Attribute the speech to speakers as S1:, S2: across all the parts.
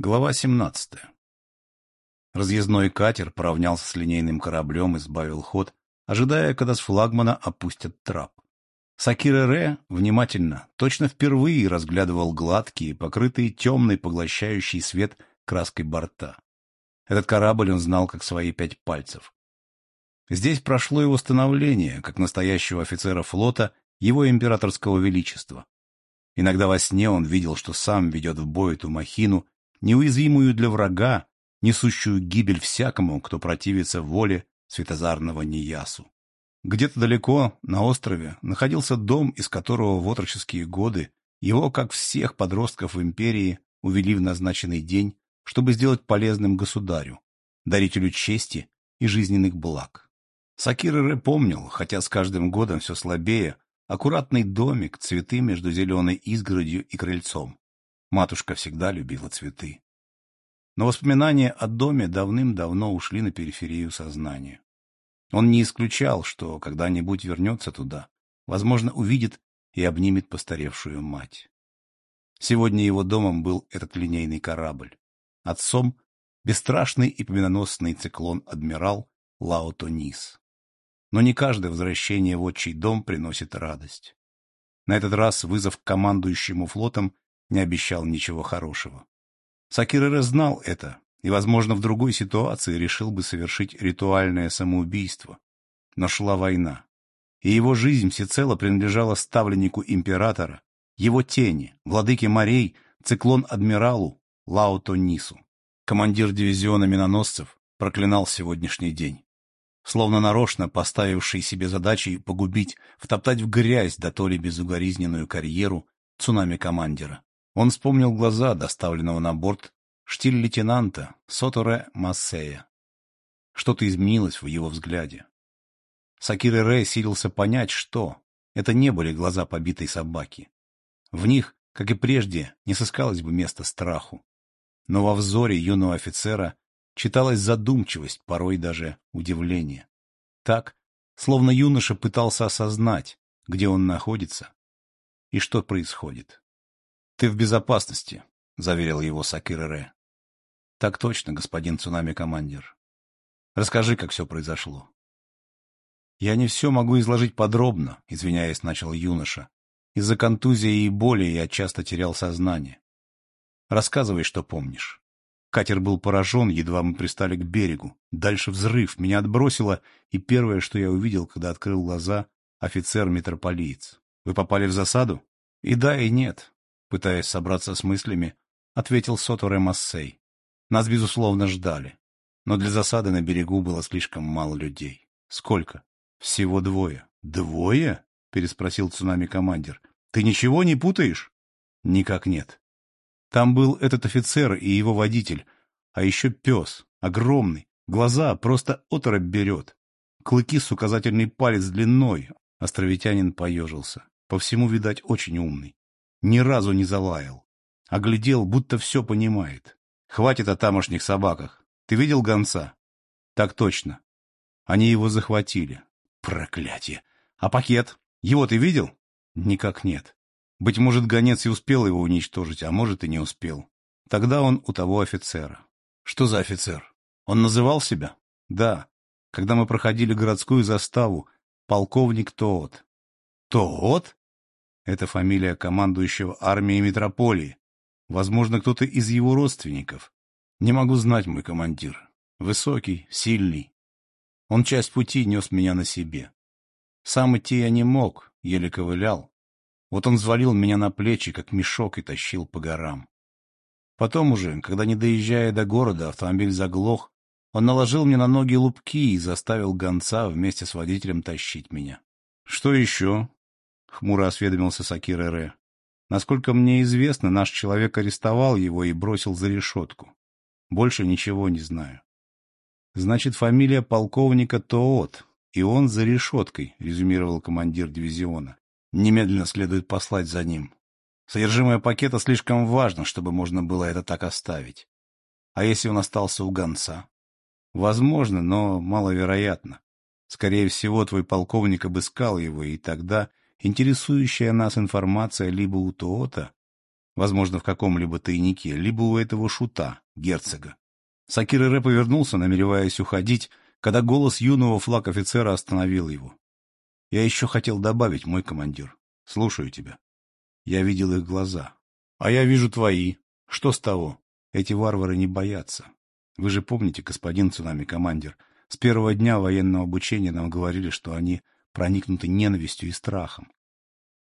S1: Глава 17. Разъездной катер поравнялся с линейным кораблем и сбавил ход, ожидая, когда с флагмана опустят трап. Сакира Ре внимательно, точно впервые разглядывал гладкие, покрытые темной, поглощающий свет краской борта. Этот корабль он знал как свои пять пальцев. Здесь прошло его становление, как настоящего офицера флота, его императорского величества. Иногда во сне он видел, что сам ведет в бой эту махину, неуязвимую для врага, несущую гибель всякому, кто противится воле светозарного Ниясу. Где-то далеко, на острове, находился дом, из которого в отроческие годы его, как всех подростков в империи, увели в назначенный день, чтобы сделать полезным государю, дарителю чести и жизненных благ. Сакир Ре помнил, хотя с каждым годом все слабее, аккуратный домик, цветы между зеленой изгородью и крыльцом. Матушка всегда любила цветы. Но воспоминания о доме давным-давно ушли на периферию сознания. Он не исключал, что когда-нибудь вернется туда, возможно, увидит и обнимет постаревшую мать. Сегодня его домом был этот линейный корабль. Отцом — бесстрашный и победоносный циклон-адмирал Лаотонис. Но не каждое возвращение в отчий дом приносит радость. На этот раз вызов к командующему флотом не обещал ничего хорошего. Сакирера знал это и, возможно, в другой ситуации решил бы совершить ритуальное самоубийство. Но шла война, и его жизнь всецело принадлежала ставленнику императора, его тени, владыке морей, циклон-адмиралу Лаото Нису. Командир дивизиона миноносцев проклинал сегодняшний день. Словно нарочно поставивший себе задачей погубить, втоптать в грязь да то ли безугоризненную карьеру цунами-командира. Он вспомнил глаза, доставленного на борт штиль-лейтенанта Соторе Массея. Что-то изменилось в его взгляде. Сакир Рэй силился понять, что. Это не были глаза побитой собаки. В них, как и прежде, не сыскалось бы места страху. Но во взоре юного офицера читалась задумчивость, порой даже удивление. Так, словно юноша пытался осознать, где он находится и что происходит. «Ты в безопасности», — заверил его Сакир «Так точно, господин цунами-командир. Расскажи, как все произошло». «Я не все могу изложить подробно», — извиняясь, начал юноша. «Из-за контузии и боли я часто терял сознание. Рассказывай, что помнишь». Катер был поражен, едва мы пристали к берегу. Дальше взрыв, меня отбросило, и первое, что я увидел, когда открыл глаза, офицер-митрополиец. Вы попали в засаду? И да, и нет. Пытаясь собраться с мыслями, ответил Соторе Массей. Нас, безусловно, ждали. Но для засады на берегу было слишком мало людей. Сколько? Всего двое. Двое? Переспросил цунами-командир. Ты ничего не путаешь? Никак нет. Там был этот офицер и его водитель, а еще пес, огромный, глаза просто оторопь берет. Клыки с указательный палец длиной. Островитянин поежился. По всему, видать, очень умный. Ни разу не залаял. Оглядел, будто все понимает. Хватит о тамошних собаках. Ты видел гонца? Так точно. Они его захватили. Проклятие. А пакет? Его ты видел? Никак нет. Быть может, гонец и успел его уничтожить, а может и не успел. Тогда он у того офицера. Что за офицер? Он называл себя? Да. Когда мы проходили городскую заставу, полковник Тоот. Тоот? Это фамилия командующего армией метрополии. Возможно, кто-то из его родственников. Не могу знать, мой командир. Высокий, сильный. Он часть пути нес меня на себе. Сам идти я не мог, еле ковылял. Вот он взвалил меня на плечи, как мешок, и тащил по горам. Потом уже, когда, не доезжая до города, автомобиль заглох, он наложил мне на ноги лупки и заставил гонца вместе с водителем тащить меня. — Что еще? — хмуро осведомился Сакир Эре. «Насколько мне известно, наш человек арестовал его и бросил за решетку. Больше ничего не знаю». «Значит, фамилия полковника Тоот, и он за решеткой», — резюмировал командир дивизиона. «Немедленно следует послать за ним. Содержимое пакета слишком важно, чтобы можно было это так оставить. А если он остался у гонца? Возможно, но маловероятно. Скорее всего, твой полковник обыскал его, и тогда интересующая нас информация либо у Тоота, возможно, в каком-либо тайнике, либо у этого шута, герцога. Сакир Ре повернулся, намереваясь уходить, когда голос юного флаг-офицера остановил его. «Я еще хотел добавить, мой командир. Слушаю тебя. Я видел их глаза. А я вижу твои. Что с того? Эти варвары не боятся. Вы же помните, господин цунами-командир, с первого дня военного обучения нам говорили, что они проникнуты ненавистью и страхом.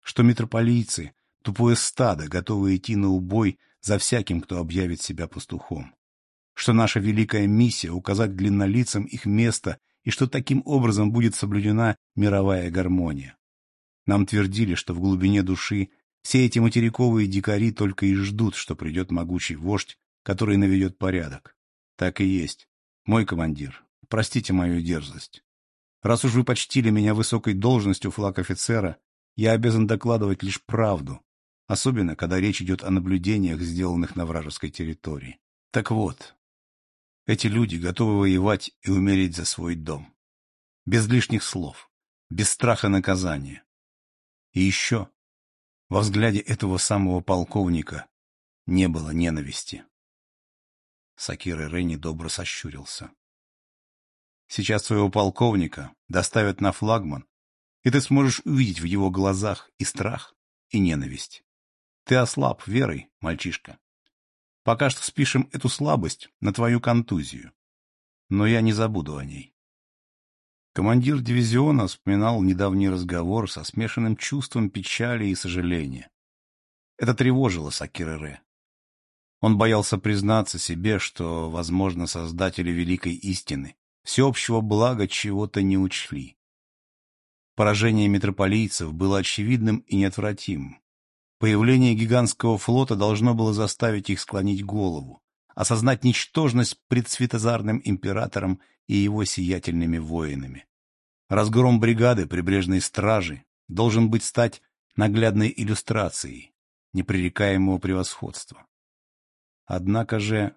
S1: Что митрополийцы — тупое стадо, готовые идти на убой за всяким, кто объявит себя пастухом. Что наша великая миссия — указать длиннолицам их место и что таким образом будет соблюдена мировая гармония. Нам твердили, что в глубине души все эти материковые дикари только и ждут, что придет могучий вождь, который наведет порядок. Так и есть. Мой командир, простите мою дерзость. Раз уж вы почтили меня высокой должностью флаг-офицера, я обязан докладывать лишь правду, особенно когда речь идет о наблюдениях, сделанных на вражеской территории. Так вот, эти люди готовы воевать и умереть за свой дом. Без лишних слов, без страха наказания. И еще, во взгляде этого самого полковника не было ненависти. Сакир Рейни добро сощурился. Сейчас своего полковника доставят на флагман, и ты сможешь увидеть в его глазах и страх, и ненависть. Ты ослаб верой, мальчишка. Пока что спишем эту слабость на твою контузию. Но я не забуду о ней. Командир дивизиона вспоминал недавний разговор со смешанным чувством печали и сожаления. Это тревожило Сакирере. Он боялся признаться себе, что, возможно, создатели великой истины, всеобщего блага чего-то не учли. Поражение митрополийцев было очевидным и неотвратимым. Появление гигантского флота должно было заставить их склонить голову, осознать ничтожность пред Светозарным императором и его сиятельными воинами. Разгром бригады прибрежной стражи должен быть стать наглядной иллюстрацией непререкаемого превосходства. Однако же...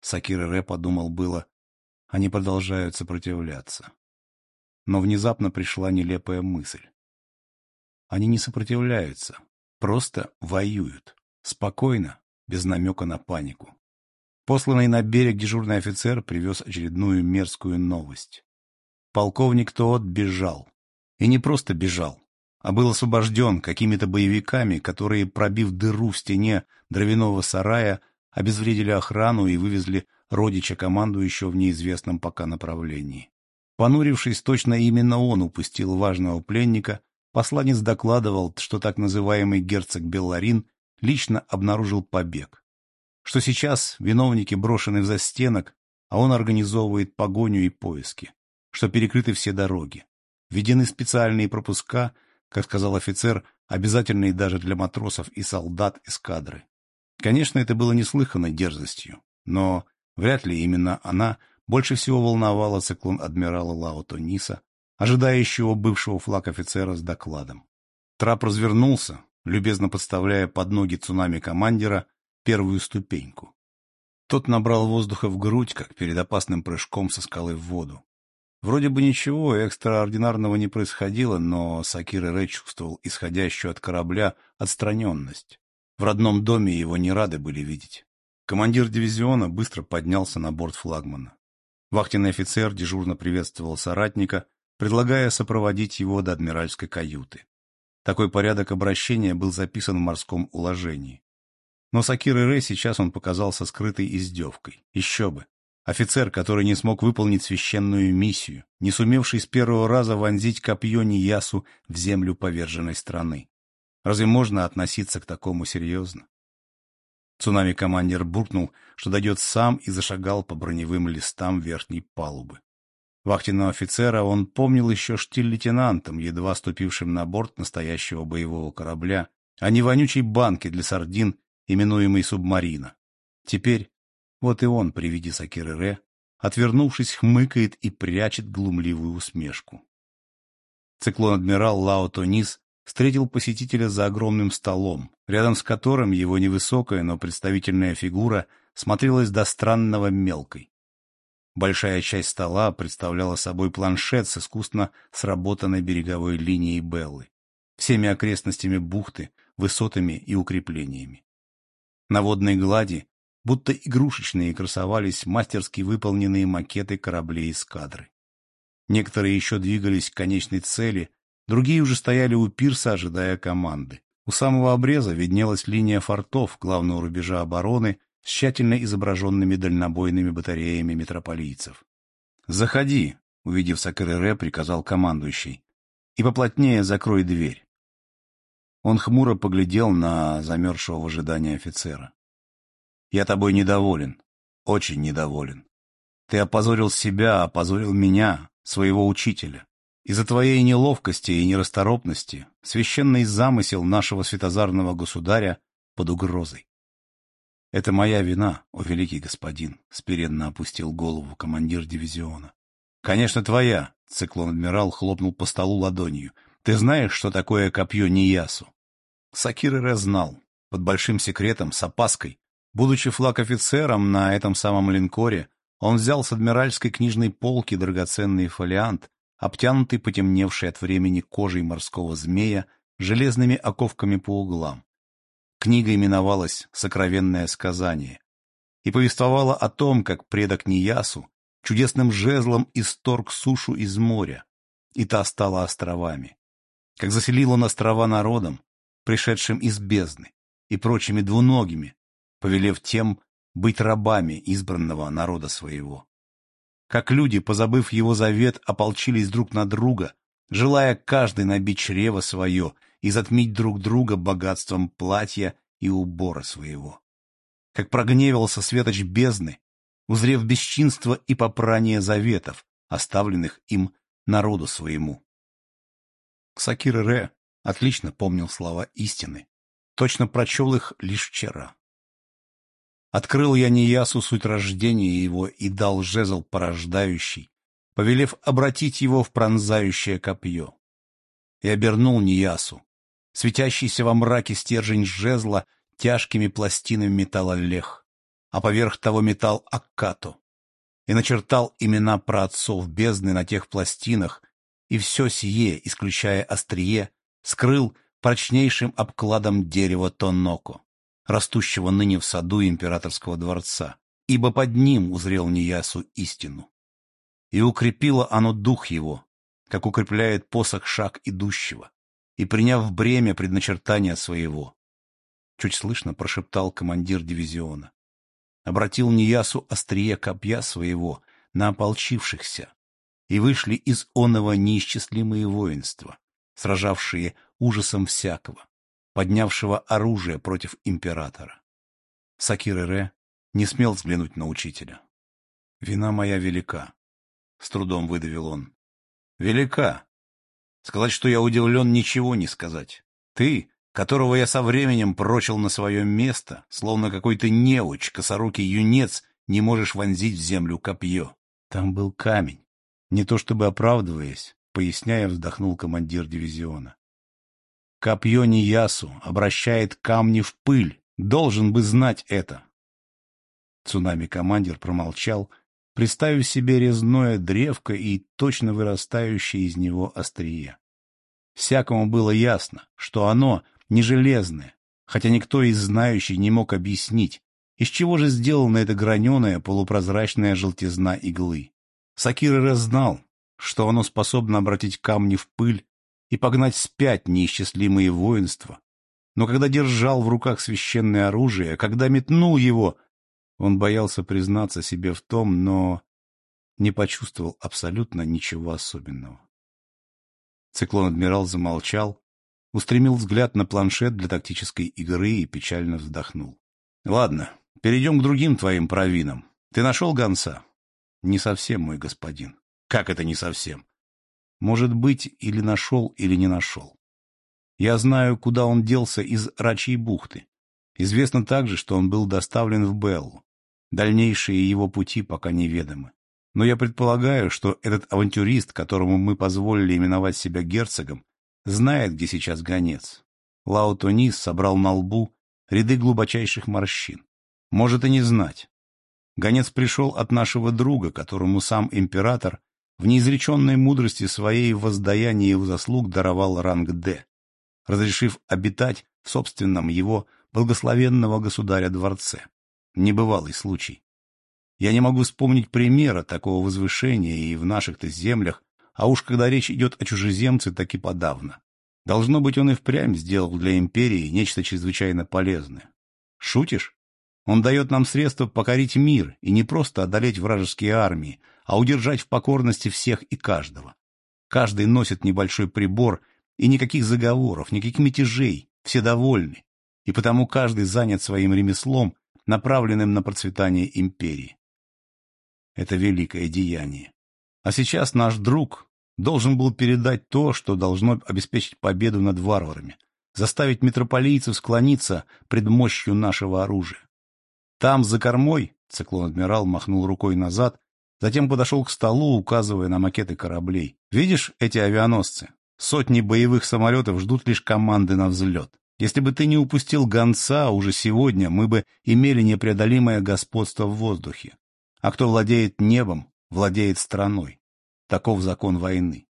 S1: Сакира Ре подумал было, они продолжают сопротивляться. Но внезапно пришла нелепая мысль. Они не сопротивляются, просто воюют. Спокойно, без намека на панику. Посланный на берег дежурный офицер привез очередную мерзкую новость. Полковник Тоот бежал. И не просто бежал, а был освобожден какими-то боевиками, которые, пробив дыру в стене дровяного сарая, обезвредили охрану и вывезли родича командующего в неизвестном пока направлении. Понурившись, точно именно он упустил важного пленника, посланец докладывал, что так называемый герцог Белларин лично обнаружил побег что сейчас виновники брошены в застенок, а он организовывает погоню и поиски, что перекрыты все дороги. Введены специальные пропуска, как сказал офицер, обязательные даже для матросов и солдат эскадры. Конечно, это было неслыханной дерзостью, но вряд ли именно она больше всего волновала циклон адмирала Лао Тониса, ожидающего бывшего флаг офицера с докладом. Трап развернулся, любезно подставляя под ноги цунами командира, первую ступеньку. Тот набрал воздуха в грудь, как перед опасным прыжком со скалы в воду. Вроде бы ничего экстраординарного не происходило, но Сакир Рэ чувствовал исходящую от корабля отстраненность. В родном доме его не рады были видеть. Командир дивизиона быстро поднялся на борт флагмана. Вахтенный офицер дежурно приветствовал соратника, предлагая сопроводить его до адмиральской каюты. Такой порядок обращения был записан в морском уложении. Но Сакир Рэй сейчас он показался скрытой издевкой. Еще бы. Офицер, который не смог выполнить священную миссию, не сумевший с первого раза вонзить копье Ниясу в землю поверженной страны. Разве можно относиться к такому серьезно? Цунами-командир буркнул, что дойдет сам и зашагал по броневым листам верхней палубы. Вахтенного офицера он помнил еще штиль-лейтенантом, едва ступившим на борт настоящего боевого корабля, а не вонючей банки для сардин именуемый субмарина. Теперь вот и он при виде Сакиры Ре, отвернувшись, хмыкает и прячет глумливую усмешку. Циклон-адмирал Лао Тонис встретил посетителя за огромным столом, рядом с которым его невысокая, но представительная фигура смотрелась до странного мелкой. Большая часть стола представляла собой планшет с искусно сработанной береговой линией Беллы. Всеми окрестностями бухты высотами и укреплениями. На водной глади, будто игрушечные, красовались мастерски выполненные макеты кораблей эскадры. Некоторые еще двигались к конечной цели, другие уже стояли у пирса, ожидая команды. У самого обреза виднелась линия фортов главного рубежа обороны с тщательно изображенными дальнобойными батареями метрополийцев. «Заходи», — увидев Сакерере, приказал командующий, — «и поплотнее закрой дверь». Он хмуро поглядел на замерзшего в ожидании офицера. «Я тобой недоволен, очень недоволен. Ты опозорил себя, опозорил меня, своего учителя. Из-за твоей неловкости и нерасторопности священный замысел нашего святозарного государя под угрозой. «Это моя вина, о великий господин», — смиренно опустил голову командир дивизиона. «Конечно, твоя», — циклон-адмирал хлопнул по столу ладонью. «Ты знаешь, что такое копье Ниясу?» Сакир знал, под большим секретом, с опаской. Будучи флаг-офицером на этом самом линкоре, он взял с адмиральской книжной полки драгоценный фолиант, обтянутый потемневшей от времени кожей морского змея, железными оковками по углам. Книга именовалась «Сокровенное сказание» и повествовала о том, как предок Ниясу чудесным жезлом исторг сушу из моря, и та стала островами. Как заселил он острова народом, пришедшим из бездны, и прочими двуногими, повелев тем быть рабами избранного народа своего. Как люди, позабыв его завет, ополчились друг на друга, желая каждый набить чрево свое и затмить друг друга богатством платья и убора своего. Как прогневался светоч бездны, узрев бесчинство и попрание заветов, оставленных им народу своему. Сакир Ре отлично помнил слова истины, точно прочел их лишь вчера. Открыл я Ниясу суть рождения его и дал жезл порождающий, повелев обратить его в пронзающее копье. И обернул Ниясу, светящийся во мраке стержень жезла тяжкими пластинами металла лех, а поверх того металл аккато, и начертал имена праотцов бездны на тех пластинах, и все сие, исключая острие, скрыл прочнейшим обкладом дерева Тоноко, растущего ныне в саду императорского дворца, ибо под ним узрел Ниясу истину. И укрепило оно дух его, как укрепляет посох шаг идущего, и, приняв бремя предначертания своего, чуть слышно прошептал командир дивизиона. Обратил Ниясу острие копья своего на ополчившихся, и вышли из оного неисчислимые воинства, сражавшие ужасом всякого, поднявшего оружие против императора. Сакир Ре не смел взглянуть на учителя. «Вина моя велика», — с трудом выдавил он. «Велика. Сказать, что я удивлен, ничего не сказать. Ты, которого я со временем прочил на свое место, словно какой-то неуч, косорукий юнец, не можешь вонзить в землю копье. Там был камень. Не то чтобы оправдываясь, поясняя, вздохнул командир дивизиона. Копье Ниясу обращает камни в пыль. Должен бы знать это. Цунами-командир промолчал, представив себе резное древко и точно вырастающее из него острие. Всякому было ясно, что оно не железное, хотя никто из знающих не мог объяснить, из чего же сделана эта граненая полупрозрачная желтизна иглы. Сакира знал, что оно способно обратить камни в пыль и погнать спять неисчислимые воинства. Но когда держал в руках священное оружие, когда метнул его, он боялся признаться себе в том, но не почувствовал абсолютно ничего особенного. Циклон-адмирал замолчал, устремил взгляд на планшет для тактической игры и печально вздохнул. — Ладно, перейдем к другим твоим провинам. Ты нашел гонца? — Не совсем, мой господин. — Как это не совсем? — Может быть, или нашел, или не нашел. Я знаю, куда он делся из Рачьей бухты. Известно также, что он был доставлен в Беллу. Дальнейшие его пути пока неведомы. Но я предполагаю, что этот авантюрист, которому мы позволили именовать себя герцогом, знает, где сейчас гонец. Лао Тонис собрал на лбу ряды глубочайших морщин. Может и не знать. Гонец пришел от нашего друга, которому сам император в неизреченной мудрости своей в воздаянии его заслуг даровал ранг «Д», разрешив обитать в собственном его благословенного государя дворце. Небывалый случай. Я не могу вспомнить примера такого возвышения и в наших-то землях, а уж когда речь идет о чужеземце, так и подавно. Должно быть, он и впрямь сделал для империи нечто чрезвычайно полезное. Шутишь? Он дает нам средства покорить мир и не просто одолеть вражеские армии, а удержать в покорности всех и каждого. Каждый носит небольшой прибор, и никаких заговоров, никаких мятежей, все довольны, и потому каждый занят своим ремеслом, направленным на процветание империи. Это великое деяние. А сейчас наш друг должен был передать то, что должно обеспечить победу над варварами, заставить митрополийцев склониться пред мощью нашего оружия. Там, за кормой, циклон-адмирал махнул рукой назад, затем подошел к столу, указывая на макеты кораблей. Видишь эти авианосцы? Сотни боевых самолетов ждут лишь команды на взлет. Если бы ты не упустил гонца, уже сегодня мы бы имели непреодолимое господство в воздухе. А кто владеет небом, владеет страной. Таков закон войны.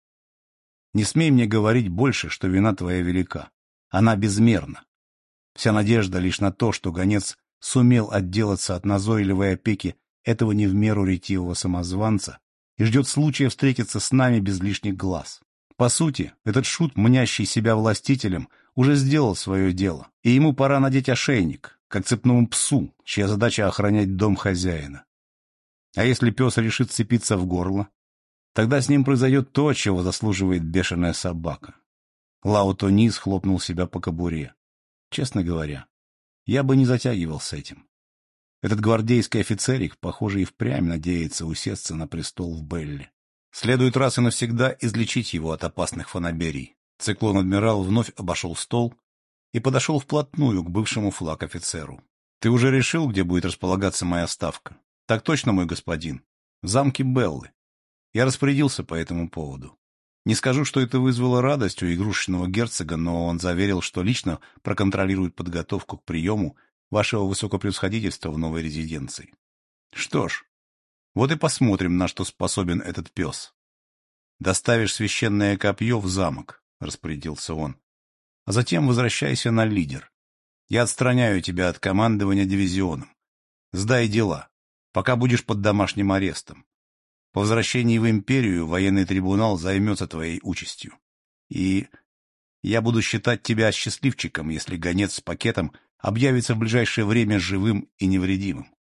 S1: Не смей мне говорить больше, что вина твоя велика. Она безмерна. Вся надежда лишь на то, что гонец сумел отделаться от назойливой опеки этого не в меру ретивого самозванца и ждет случая встретиться с нами без лишних глаз. По сути, этот шут, мнящий себя властителем, уже сделал свое дело, и ему пора надеть ошейник, как цепному псу, чья задача охранять дом хозяина. А если пес решит цепиться в горло, тогда с ним произойдет то, чего заслуживает бешеная собака. Лао Низ хлопнул себя по кобуре. Честно говоря, я бы не затягивал с этим. Этот гвардейский офицерик, похоже, и впрямь надеется усесться на престол в Белле. Следует раз и навсегда излечить его от опасных фанаберий. Циклон-адмирал вновь обошел стол и подошел вплотную к бывшему флаг-офицеру. — Ты уже решил, где будет располагаться моя ставка? — Так точно, мой господин. В замке Беллы. Я распорядился по этому поводу. Не скажу, что это вызвало радость у игрушечного герцога, но он заверил, что лично проконтролирует подготовку к приему вашего высокопревосходительства в новой резиденции. Что ж, вот и посмотрим, на что способен этот пес. Доставишь священное копье в замок, — распорядился он. А затем возвращайся на лидер. Я отстраняю тебя от командования дивизионом. Сдай дела, пока будешь под домашним арестом. По возвращении в империю военный трибунал займется твоей участью. И я буду считать тебя счастливчиком, если гонец с пакетом объявится в ближайшее время живым и невредимым.